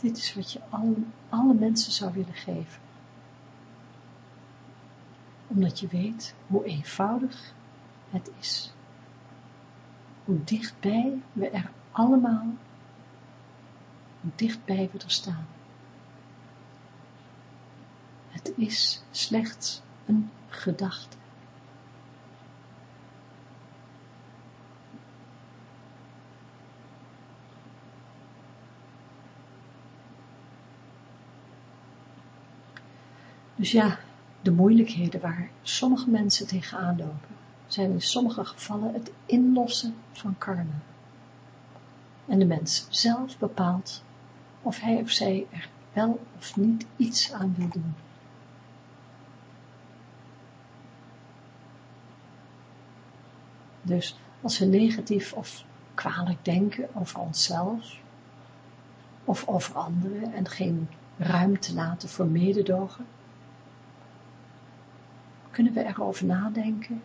Dit is wat je alle, mensen zou willen geven. Omdat je weet hoe eenvoudig het is. Hoe dichtbij we er allemaal, hoe dichtbij we er staan. Het is slechts een gedachte. Dus ja, de moeilijkheden waar sommige mensen tegenaan lopen, zijn in sommige gevallen het inlossen van karma. En de mens zelf bepaalt of hij of zij er wel of niet iets aan wil doen. Dus als we negatief of kwalijk denken over onszelf, of over anderen en geen ruimte laten voor mededogen, kunnen we erover nadenken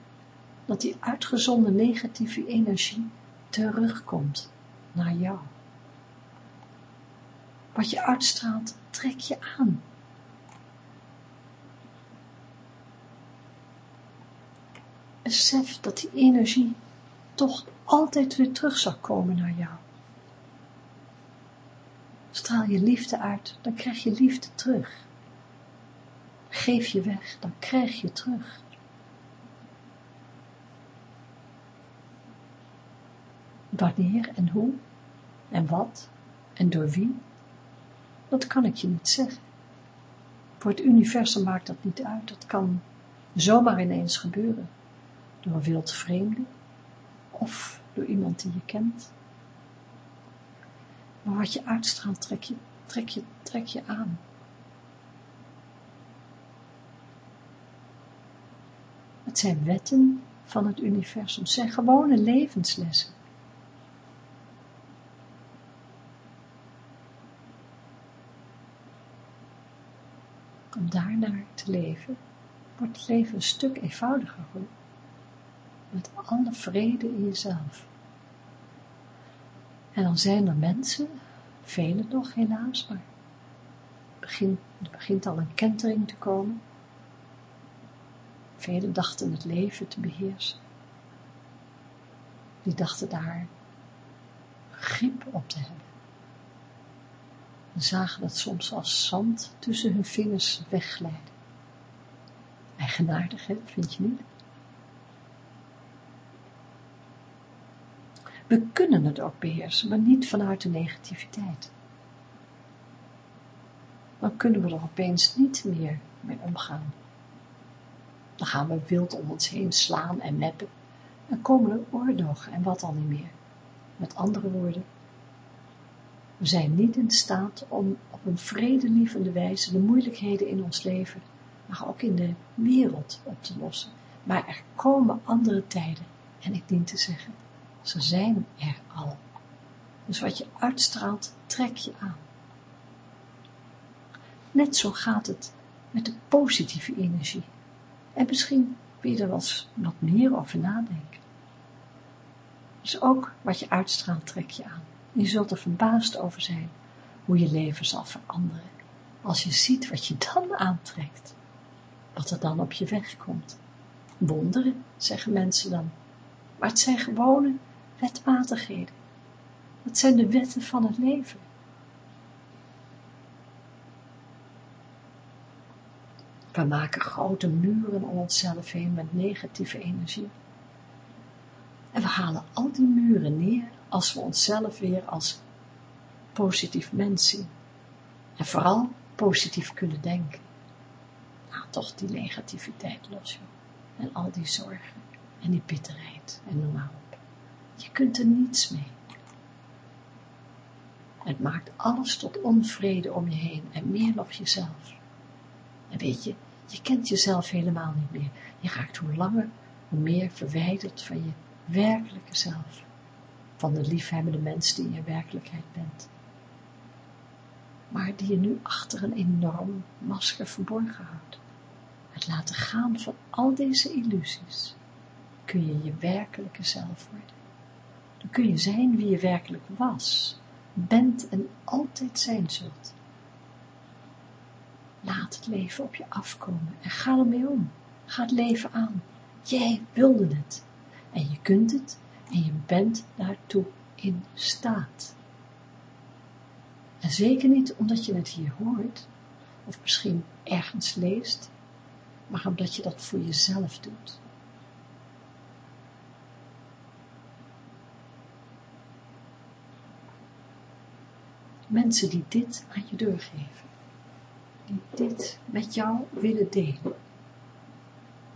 dat die uitgezonden negatieve energie terugkomt naar jou. Wat je uitstraalt, trek je aan. Besef dat die energie toch altijd weer terug zal komen naar jou. Straal je liefde uit, dan krijg je liefde terug. Geef je weg, dan krijg je terug. Wanneer en hoe en wat en door wie, dat kan ik je niet zeggen. Voor het universum maakt dat niet uit, dat kan zomaar ineens gebeuren. Door een wild vreemde of door iemand die je kent. Maar wat je uitstraalt, trek je, trek je, trek je aan. Het zijn wetten van het universum, het zijn gewone levenslessen. Om daarnaar te leven, wordt het leven een stuk eenvoudiger Met alle vrede in jezelf. En dan zijn er mensen, velen nog helaas, maar begint, er begint al een kentering te komen. Velen dachten het leven te beheersen. Die dachten daar grip op te hebben. En zagen dat soms als zand tussen hun vingers wegglijden. Eigenaardig, hè? vind je niet? We kunnen het ook beheersen, maar niet vanuit de negativiteit. Dan kunnen we er opeens niet meer mee omgaan. Dan gaan we wild om ons heen slaan en meppen en komen er oorlogen en wat dan niet meer. Met andere woorden, we zijn niet in staat om op een vredelievende wijze de moeilijkheden in ons leven, maar ook in de wereld op te lossen. Maar er komen andere tijden en ik dien te zeggen, ze zijn er al. Dus wat je uitstraalt, trek je aan. Net zo gaat het met de positieve energie. En misschien wil je er wel eens wat meer over nadenken. Dus ook wat je uitstraalt, trek je aan. Je zult er verbaasd over zijn hoe je leven zal veranderen. Als je ziet wat je dan aantrekt. Wat er dan op je weg komt. Wonderen, zeggen mensen dan. Maar het zijn gewone wetmatigheden. Dat zijn de wetten van het leven. We maken grote muren om onszelf heen met negatieve energie. En we halen al die muren neer als we onszelf weer als positief mens zien. En vooral positief kunnen denken. Nou, toch die negativiteit los, joh. En al die zorgen en die bitterheid en noem maar op. Je kunt er niets mee. Het maakt alles tot onvrede om je heen en meer nog jezelf. En weet je, je kent jezelf helemaal niet meer. Je raakt hoe langer, hoe meer verwijderd van je werkelijke zelf. Van de liefhebbende mens die je werkelijkheid bent. Maar die je nu achter een enorm masker verborgen houdt. Het laten gaan van al deze illusies kun je je werkelijke zelf worden. Dan kun je zijn wie je werkelijk was, bent en altijd zijn zult. Laat het leven op je afkomen en ga ermee om. Ga het leven aan. Jij wilde het. En je kunt het en je bent daartoe in staat. En zeker niet omdat je het hier hoort, of misschien ergens leest, maar omdat je dat voor jezelf doet. Mensen die dit aan je doorgeven, die dit met jou willen delen,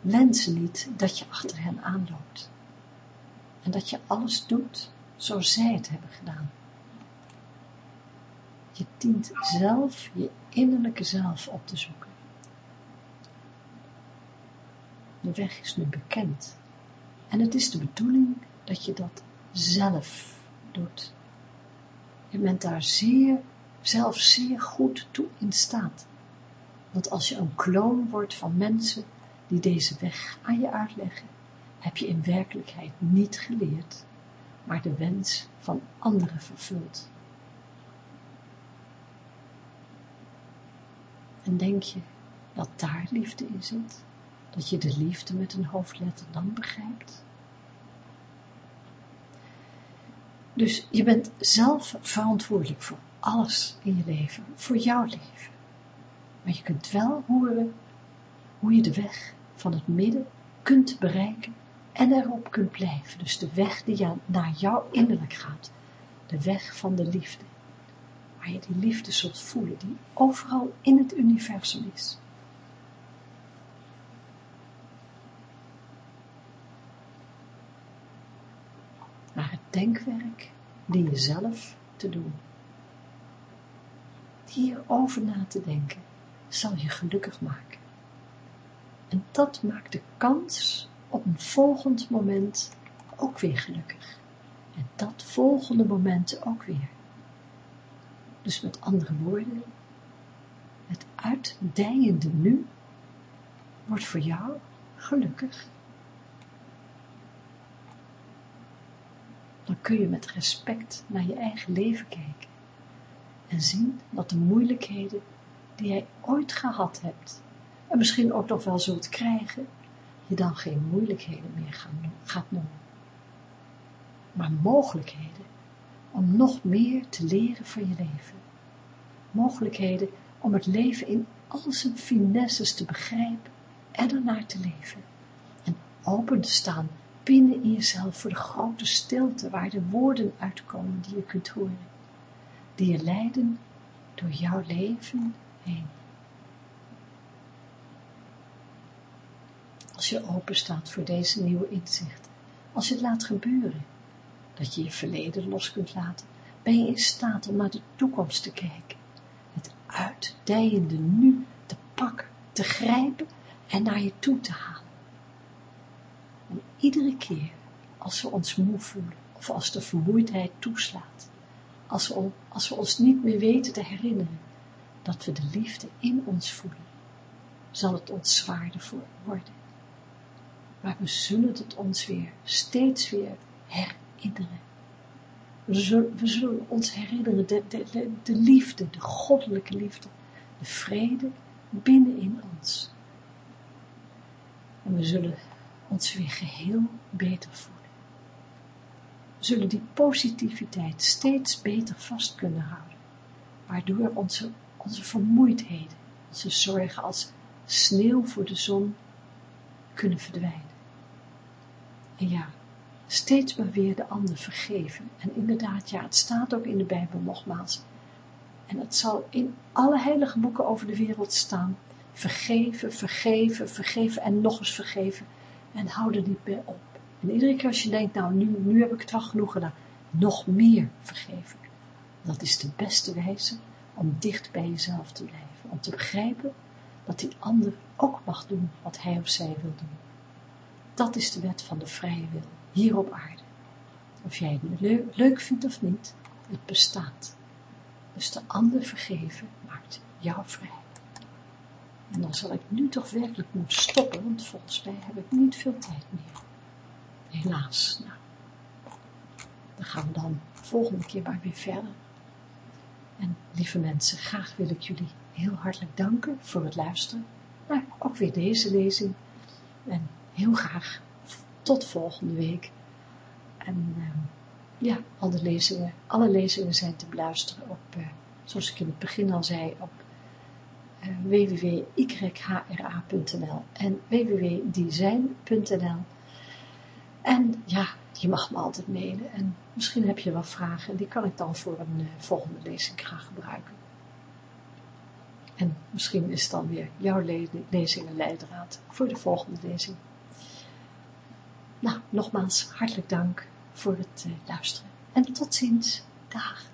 wensen niet dat je achter hen aanloopt en dat je alles doet zoals zij het hebben gedaan. Je dient zelf je innerlijke zelf op te zoeken. De weg is nu bekend en het is de bedoeling dat je dat zelf doet. Je bent daar zeer zelf zeer goed toe in staat. Want als je een kloon wordt van mensen die deze weg aan je uitleggen, heb je in werkelijkheid niet geleerd, maar de wens van anderen vervuld. En denk je dat daar liefde in zit? Dat je de liefde met een hoofdletter dan begrijpt? Dus je bent zelf verantwoordelijk voor alles in je leven, voor jouw leven. Maar je kunt wel horen hoe je de weg van het midden kunt bereiken en erop kunt blijven. Dus de weg die naar jouw innerlijk gaat. De weg van de liefde. Waar je die liefde zult voelen, die overal in het universum is. Maar het denkwerk die je zelf te doen. Hierover na te denken zal je gelukkig maken. En dat maakt de kans op een volgend moment ook weer gelukkig. En dat volgende moment ook weer. Dus met andere woorden, het uitdijende nu wordt voor jou gelukkig. Dan kun je met respect naar je eigen leven kijken en zien dat de moeilijkheden die jij ooit gehad hebt en misschien ook nog wel zult krijgen, je dan geen moeilijkheden meer gaat noemen. Maar mogelijkheden om nog meer te leren van je leven. Mogelijkheden om het leven in al zijn finesses te begrijpen en ernaar te leven. En open te staan binnen in jezelf voor de grote stilte waar de woorden uitkomen die je kunt horen. Die je leiden door jouw leven als je open staat voor deze nieuwe inzichten, als je het laat gebeuren, dat je je verleden los kunt laten, ben je in staat om naar de toekomst te kijken, het uitdijende nu te pakken, te grijpen en naar je toe te halen. En iedere keer als we ons moe voelen, of als de vermoeidheid toeslaat, als we, als we ons niet meer weten te herinneren, dat we de liefde in ons voelen, zal het ons zwaarder worden maar we zullen het ons weer, steeds weer herinneren. We zullen, ons herinneren, de, de liefde, de goddelijke liefde, de vrede binnenin ons. En we zullen ons weer geheel beter voelen. We zullen die positiviteit steeds beter vast kunnen houden, waardoor onze, onze vermoeidheden, onze zorgen als sneeuw voor de zon kunnen verdwijnen. En ja, steeds maar weer de ander vergeven. En inderdaad, ja, het staat ook in de Bijbel nogmaals. En het zal in alle heilige boeken over de wereld staan. Vergeven, vergeven, vergeven en nog eens vergeven. En hou er niet meer op. En iedere keer als je denkt, nou, nu, heb ik het wel genoeg gedaan. Nog meer vergeven. Dat is de beste wijze om dicht bij jezelf te blijven. Om te begrijpen dat die ander ook mag doen wat hij of zij wil doen. Dat is de wet van de vrije wil, hier op aarde. Of jij het leuk vindt of niet, het bestaat. Dus de ander vergeven maakt jou vrij. En dan zal ik nu toch werkelijk moeten stoppen, want volgens mij heb ik niet veel tijd meer. Helaas, nou. Dan gaan we dan volgende keer maar weer verder. En lieve mensen, graag wil ik jullie heel hartelijk danken voor het luisteren. Nou, ook weer deze lezing. En heel graag tot volgende week. En uh, ja, alle lezingen, alle lezingen zijn te beluisteren op, uh, zoals ik in het begin al zei, op uh, www.yhra.nl en www.design.nl. En ja, je mag me altijd mailen en misschien heb je wel vragen en die kan ik dan voor een volgende lezing graag gebruiken. En misschien is dan weer jouw le lezing een leidraad voor de volgende lezing. Nou, nogmaals hartelijk dank voor het uh, luisteren. En tot ziens. Dag.